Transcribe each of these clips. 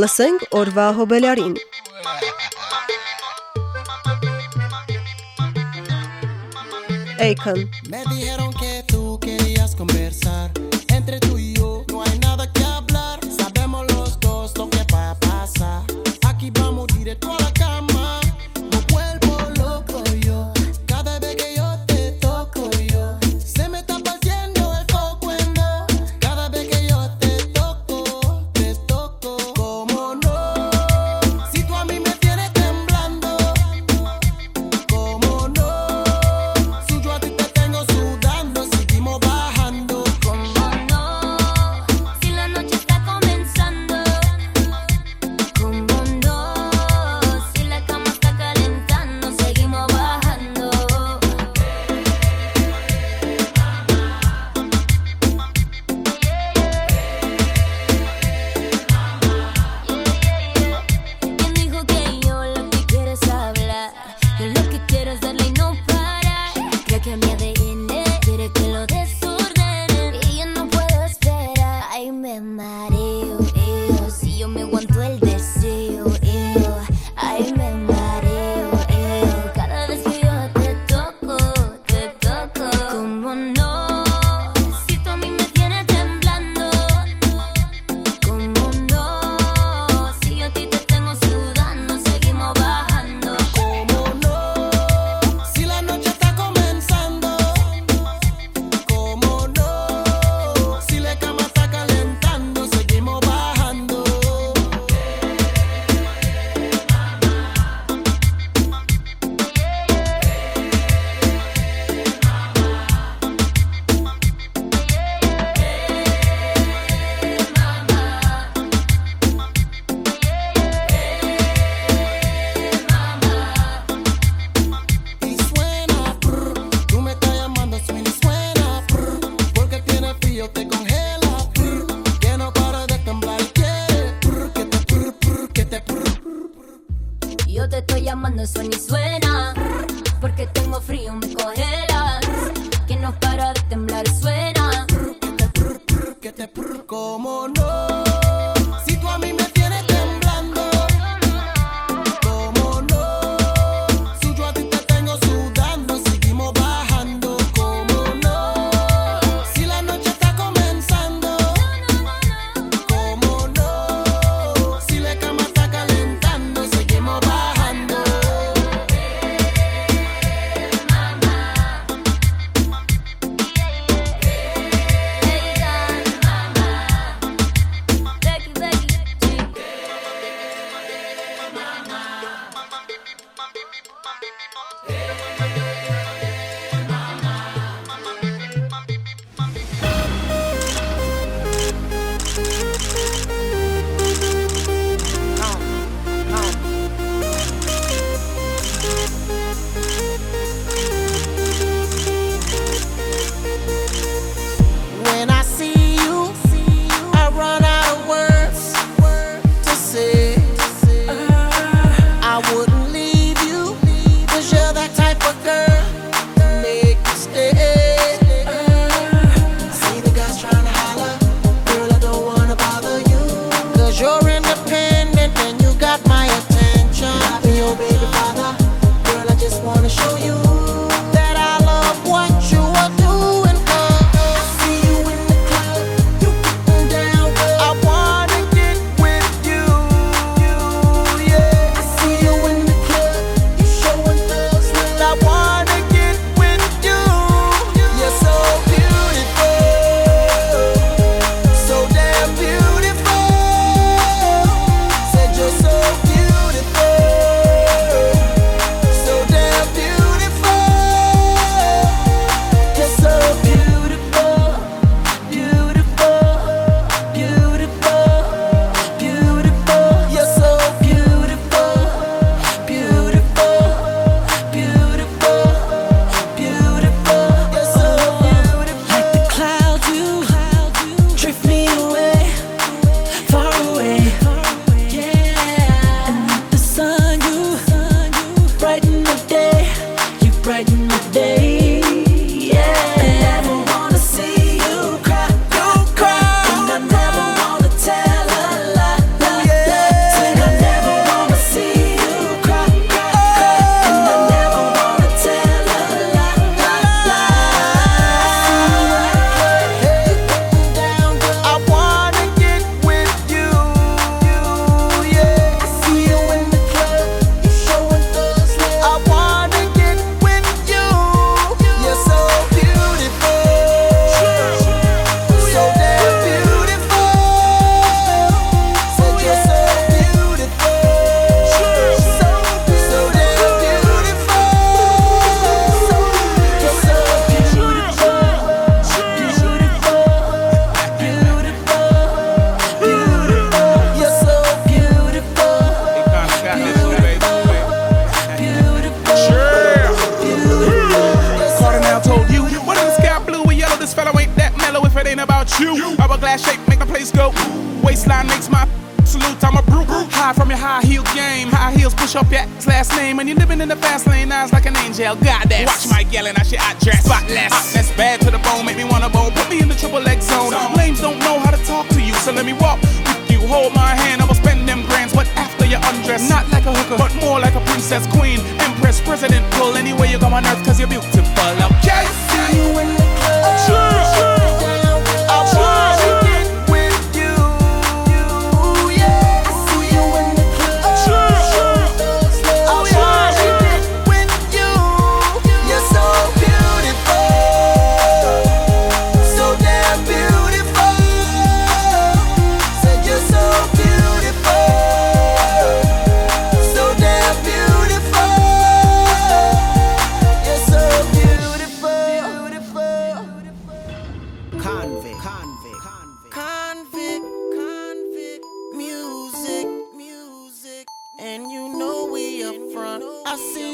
Լսենք օրվա հոբելարին։ Aikon. Me dijeron que tú querías conversar entre tú y que me dé Yo te estoy llamando, eso ni suena. Porque tengo frío, me congelas. Que no para de temblar, suena. Que te como no. Let's go. Waistline makes my salute, I'm a brute. High from your high heel game. High heels push up your last name. And you're living in the fast lane, eyes like an angel. Goddess. Watch my yelling, I shit, I dress. Spotless. That's bad to the bone, make me wanna bone. Put me in the triple X zone. Lames don't know how to talk to you, so let me walk with you. Hold my hand, I'ma spend them grands, but after you undress. Not like a hooker, but more like a princess, queen, empress, president. Pull anywhere you go on earth, cause you're beautiful. Okay? Convict, convict, convict, convict, convict. Music, music, and you know we up front. I see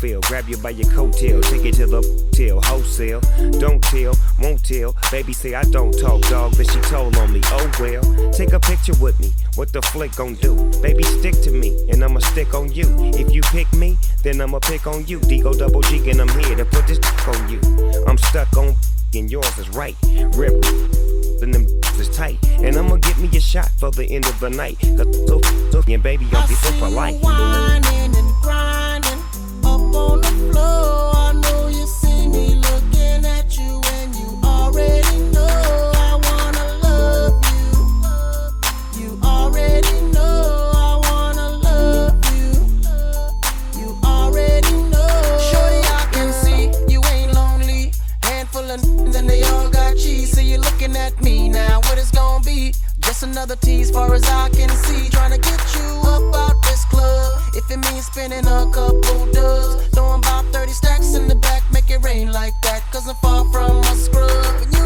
feel. Grab you by your coattail, take it to the till wholesale. Don't tell, won't tell. Baby say I don't talk, dog, but she told on me. Oh well, take a picture with me. What the flick gon' do? Baby, stick to me, and I'ma stick on you. If you pick me, then I'ma pick on you. Digo double G, and I'm here to put this on you. I'm stuck on and yours is right. Rip and them is tight. And I'ma get me a shot for the end of the night. Cause so, so and baby, I'll be so polite. Another tease, far as I can see. Trying to get you If it means spending a couple dubs, throwing about 30 stacks in the back, make it rain like that. Cause I'm far from a scrub.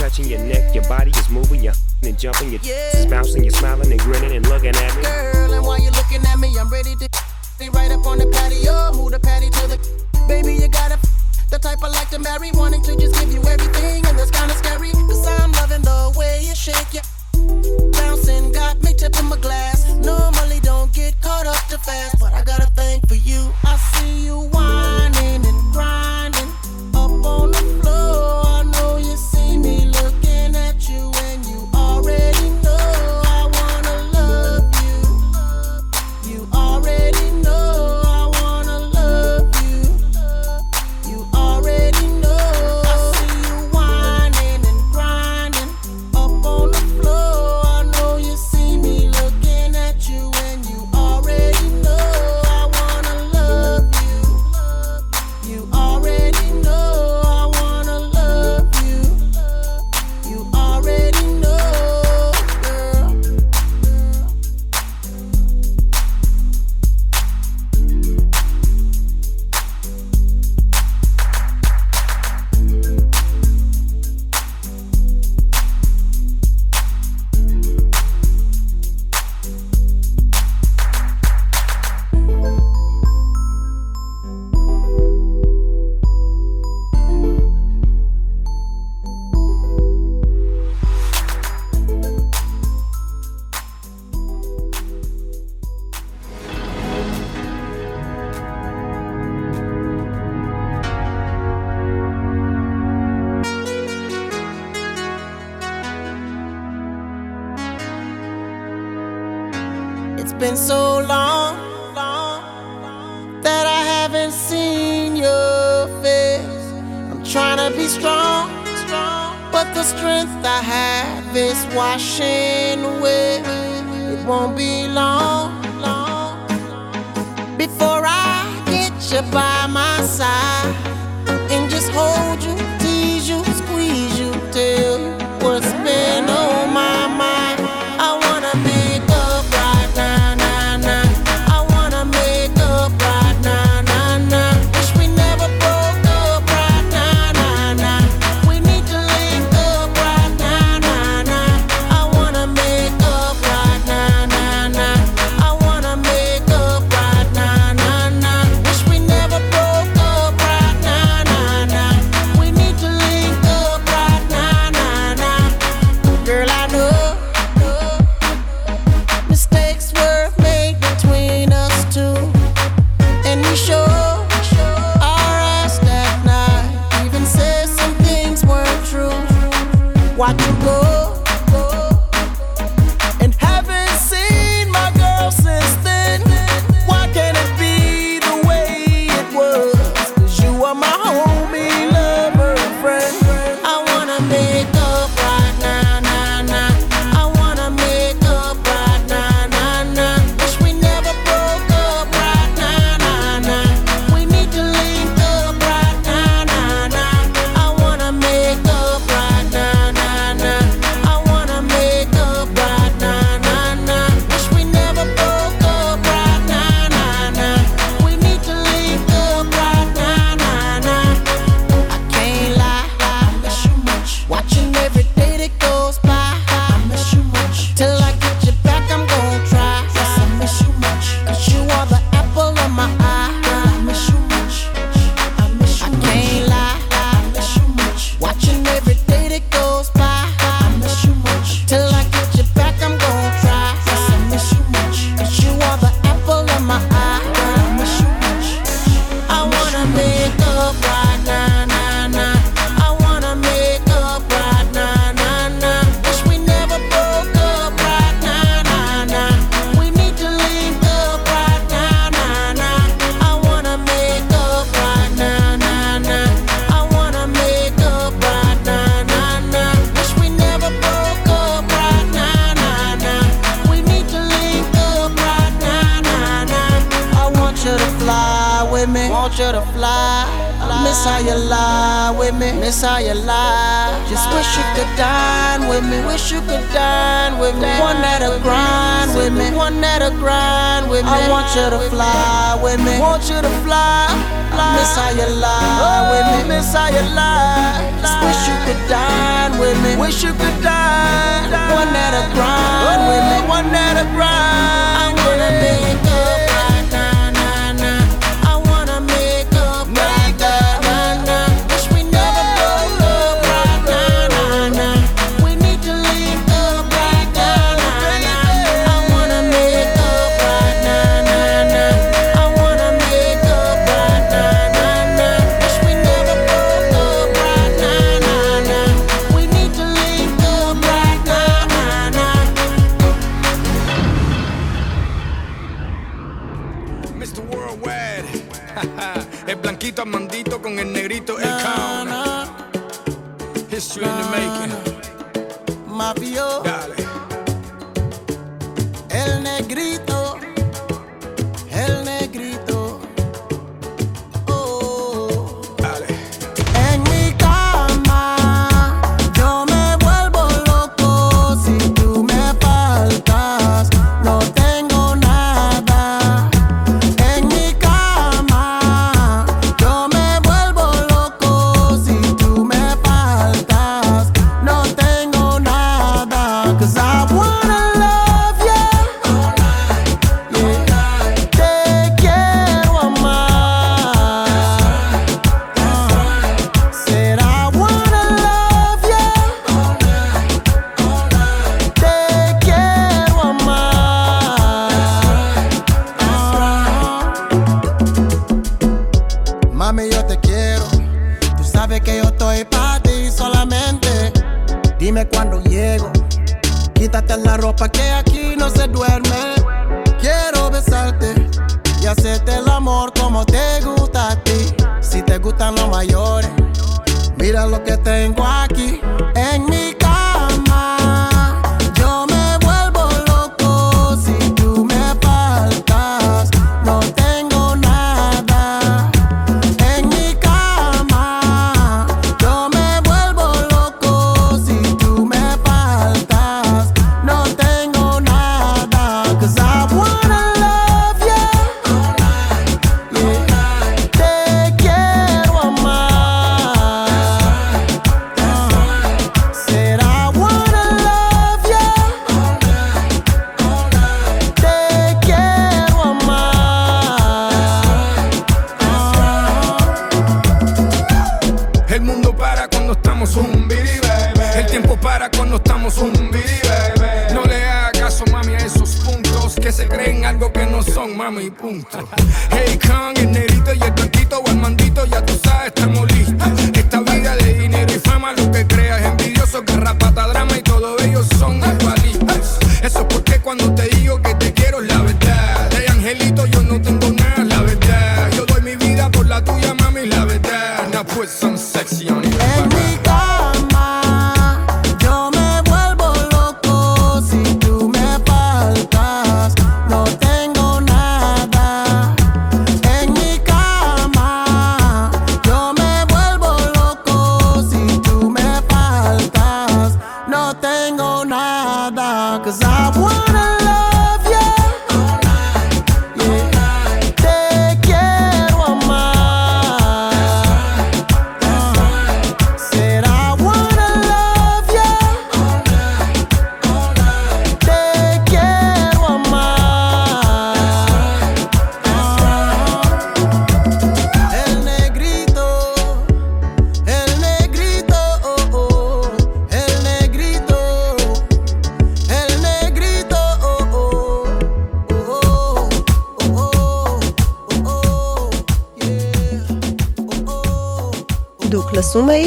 Touching your neck. Your body is moving, you're and jumping, your is bouncing, you're smiling and grinning and looking at me. girl, and while you're looking at me, I'm ready to be right up on the patio. Move the patty to the baby, you got to the type I like to marry, wanting to just give you everything, and that's kinda scary. Cause I'm loving the way you shake it. Bouncing, got me tipping my glass. Normally don't get caught up too fast, but I got a thing It's been so long, long that I haven't seen your face. I'm trying to be strong, strong, but the strength I have is washing away. It won't be long, long before I get you by my side. I can go? want you to fly. I miss how you lie with me. Miss how you lie. Just wish you could dine with me. Wish you could dine with me. One that'll grind with me. One that'll grind with me. I want you to fly with me. Want you to fly. I miss how you lie oh, with me. Miss how you lie. Just wish you could dine with me. Wish you could dine. The one that'll grind with me. Oh, one that'll grind. El negrito. Tengo aquí en mi e ponto.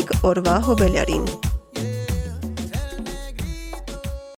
կհասնեք օրվա հոբելյարին։